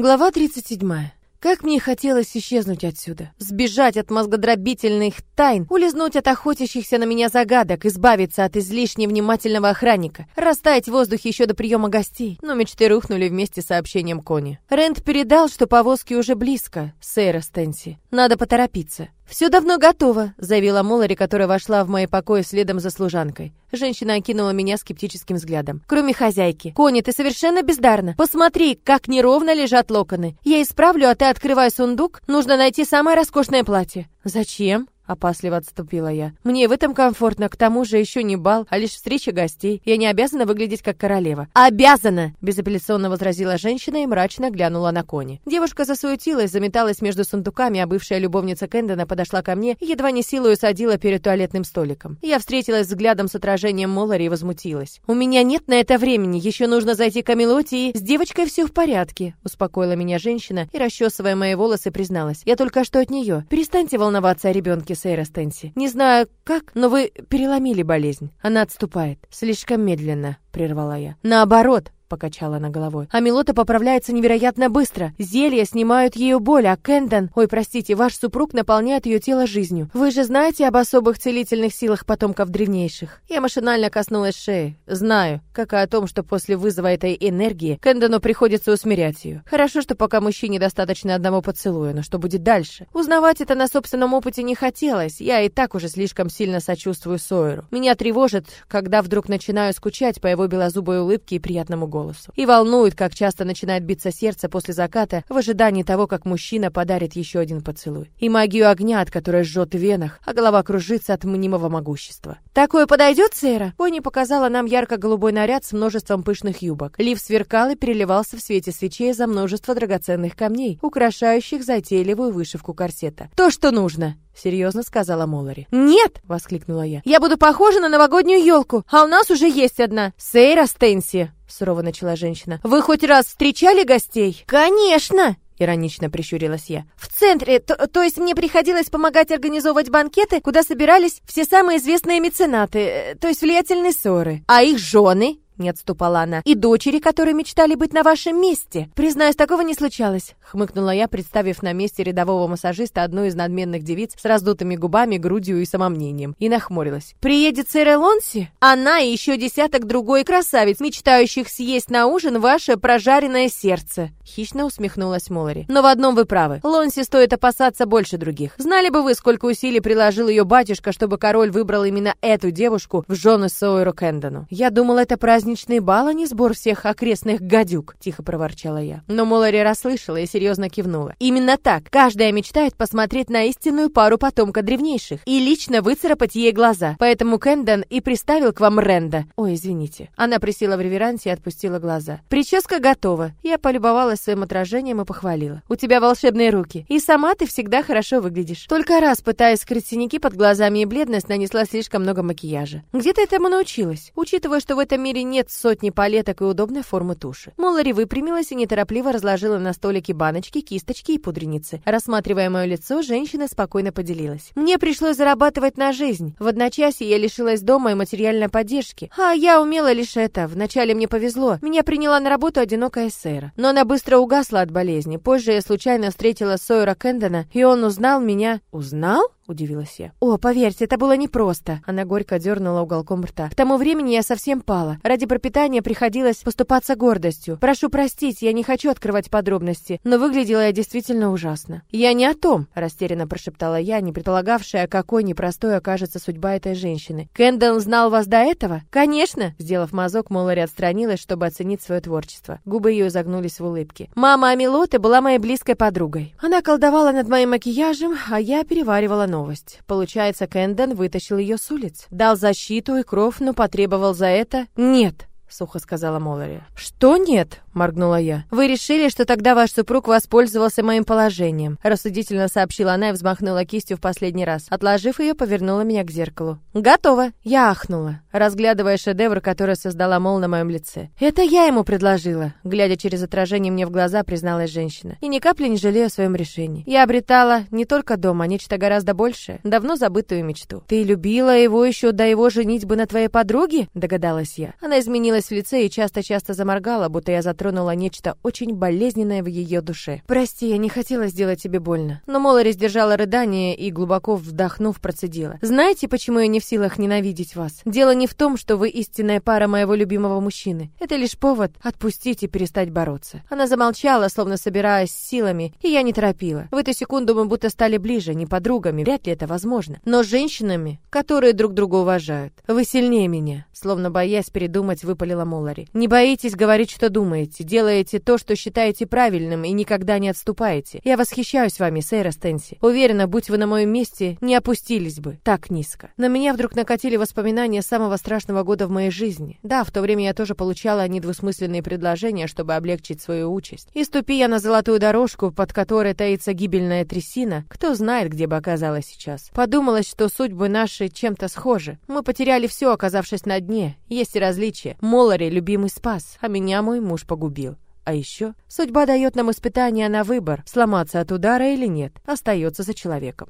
Глава 37. Как мне хотелось исчезнуть отсюда, сбежать от мозгодробительных тайн, улизнуть от охотящихся на меня загадок, избавиться от излишне внимательного охранника, растаять в воздухе еще до приема гостей. Но мечты рухнули вместе с сообщением Кони. Рент передал, что повозки уже близко, сэра Стенси. Надо поторопиться. «Все давно готово», — заявила Молари, которая вошла в мои покои следом за служанкой. Женщина окинула меня скептическим взглядом. «Кроме хозяйки. Кони, ты совершенно бездарна. Посмотри, как неровно лежат локоны. Я исправлю, а ты открывай сундук. Нужно найти самое роскошное платье». «Зачем?» Опасливо отступила я. Мне в этом комфортно, к тому же еще не бал, а лишь встреча гостей. Я не обязана выглядеть как королева. Обязана! Безапелляционно возразила женщина и мрачно глянула на кони. Девушка засуетилась, заметалась между сундуками, а бывшая любовница Кэндона подошла ко мне и едва не силою садила перед туалетным столиком. Я встретилась взглядом с отражением Моллари и возмутилась. «У меня нет на это времени, еще нужно зайти к Камелоте и... С девочкой все в порядке», успокоила меня женщина и, расчесывая мои волосы, призналась. «Я только что от нее. Перестаньте волноваться о ребенке, Сейра Стенси. Не знаю как, но вы переломили болезнь. Она отступает. Слишком медленно, прервала я. Наоборот, покачала она головой. А Милота поправляется невероятно быстро. Зелья снимают ее боль, а Кендон, ой, простите, ваш супруг наполняет ее тело жизнью. Вы же знаете об особых целительных силах потомков древнейших? Я машинально коснулась шеи. Знаю, как и о том, что после вызова этой энергии Кендону приходится усмирять ее. Хорошо, что пока мужчине достаточно одного поцелуя, но что будет дальше? Узнавать это на собственном опыте не хотелось. Я и так уже слишком сильно сочувствую Сойеру. Меня тревожит, когда вдруг начинаю скучать по его белозубой улыбке и приятному голосу голосу. И волнует, как часто начинает биться сердце после заката в ожидании того, как мужчина подарит еще один поцелуй. И магию огня, от которой жжет в венах, а голова кружится от мнимого могущества. «Такое подойдет, Сейра?» Пони показала нам ярко-голубой наряд с множеством пышных юбок. Лиф сверкал и переливался в свете свечей за множество драгоценных камней, украшающих затейливую вышивку корсета. «То, что нужно!» серьезно сказала Молари. «Нет!» — воскликнула я. «Я буду похожа на новогоднюю елку, а у нас уже есть одна. Сейра Стенси!» — сурово начала женщина. «Вы хоть раз встречали гостей?» «Конечно!» Иронично прищурилась я. «В центре, то, то есть мне приходилось помогать организовывать банкеты, куда собирались все самые известные меценаты, э, то есть влиятельные ссоры. А их жены не отступала она. «И дочери, которые мечтали быть на вашем месте. Признаюсь, такого не случалось», — хмыкнула я, представив на месте рядового массажиста одну из надменных девиц с раздутыми губами, грудью и самомнением. И нахмурилась. «Приедет сэр Элонси? Она и еще десяток другой красавиц, мечтающих съесть на ужин ваше прожаренное сердце». Хищно усмехнулась Молари. «Но в одном вы правы. Лонси стоит опасаться больше других. Знали бы вы, сколько усилий приложил ее батюшка, чтобы король выбрал именно эту девушку в жены Сойеру Кэндону. Я думала, это праздник праздничный бал, а не сбор всех окрестных гадюк», — тихо проворчала я. Но Молари расслышала и серьезно кивнула. «Именно так. Каждая мечтает посмотреть на истинную пару потомка древнейших и лично выцарапать ей глаза. Поэтому Кэндон и приставил к вам Ренда. Ой, извините». Она присела в реверансе и отпустила глаза. «Прическа готова». Я полюбовалась своим отражением и похвалила. «У тебя волшебные руки. И сама ты всегда хорошо выглядишь. Только раз, пытаясь скрыть синяки под глазами и бледность, нанесла слишком много макияжа. Где ты этому научилась? Учитывая, что в этом мире нет нет сотни палеток и удобной формы туши. Молари выпрямилась и неторопливо разложила на столике баночки, кисточки и пудреницы. Рассматривая мое лицо, женщина спокойно поделилась. «Мне пришлось зарабатывать на жизнь. В одночасье я лишилась дома и материальной поддержки. А я умела лишь это. Вначале мне повезло. Меня приняла на работу одинокая эсера. Но она быстро угасла от болезни. Позже я случайно встретила Сойера Кэндона, и он узнал меня... Узнал? Удивилась я. «О, поверьте, это было непросто!» Она горько дернула уголком рта. «К тому времени я совсем пала. Ради пропитания приходилось поступаться гордостью. Прошу простить, я не хочу открывать подробности, но выглядела я действительно ужасно». «Я не о том!» — растерянно прошептала я, не предполагавшая, какой непростой окажется судьба этой женщины. «Кэндалл знал вас до этого?» «Конечно!» — сделав мазок, Моллари отстранилась, чтобы оценить свое творчество. Губы ее загнулись в улыбке. «Мама Амилоты была моей близкой подругой. Она колдовала над моим макияжем, а я переваривала нос новость. Получается, Кэндон вытащил ее с улиц. Дал защиту и кровь, но потребовал за это... Нет, сухо сказала Молари. Что нет? Моргнула я. Вы решили, что тогда ваш супруг воспользовался моим положением, рассудительно сообщила она и взмахнула кистью в последний раз. Отложив ее, повернула меня к зеркалу. Готово. Я ахнула, разглядывая шедевр, который создала Мол на моем лице. Это я ему предложила, глядя через отражение мне в глаза, призналась женщина. И ни капли не жалею о своем решении. Я обретала не только дом, а нечто гораздо большее, давно забытую мечту. Ты любила его еще до его женитьбы на твоей подруге? догадалась я. Она изменилась в лице и часто-часто заморгала, будто я за затронула нечто очень болезненное в ее душе. «Прости, я не хотела сделать тебе больно». Но Молори сдержала рыдание и, глубоко вдохнув, процедила. «Знаете, почему я не в силах ненавидеть вас? Дело не в том, что вы истинная пара моего любимого мужчины. Это лишь повод отпустить и перестать бороться». Она замолчала, словно собираясь силами, и я не торопила. В эту секунду мы будто стали ближе, не подругами, вряд ли это возможно, но женщинами, которые друг друга уважают. Вы сильнее меня, словно боясь передумать, выпалила Молари. Не боитесь говорить, что думаете, делаете то, что считаете правильным и никогда не отступаете. Я восхищаюсь вами, Сейра Стенси. Уверена, будь вы на моем месте, не опустились бы так низко. На меня вдруг накатили воспоминания самого страшного года в моей жизни. Да, в то время я тоже получала недвусмысленные предложения, чтобы облегчить свою участь. И ступи я на золотую дорожку, под которой таится гибельная трясина, кто знает, где бы оказалась сейчас. Подумалось, что судьбы наши чем-то схожи. Мы потеряли все, оказавшись на дне. Есть и различия. Молари любимый спас, а меня мой муж погубил. А еще судьба дает нам испытание на выбор, сломаться от удара или нет, остается за человеком.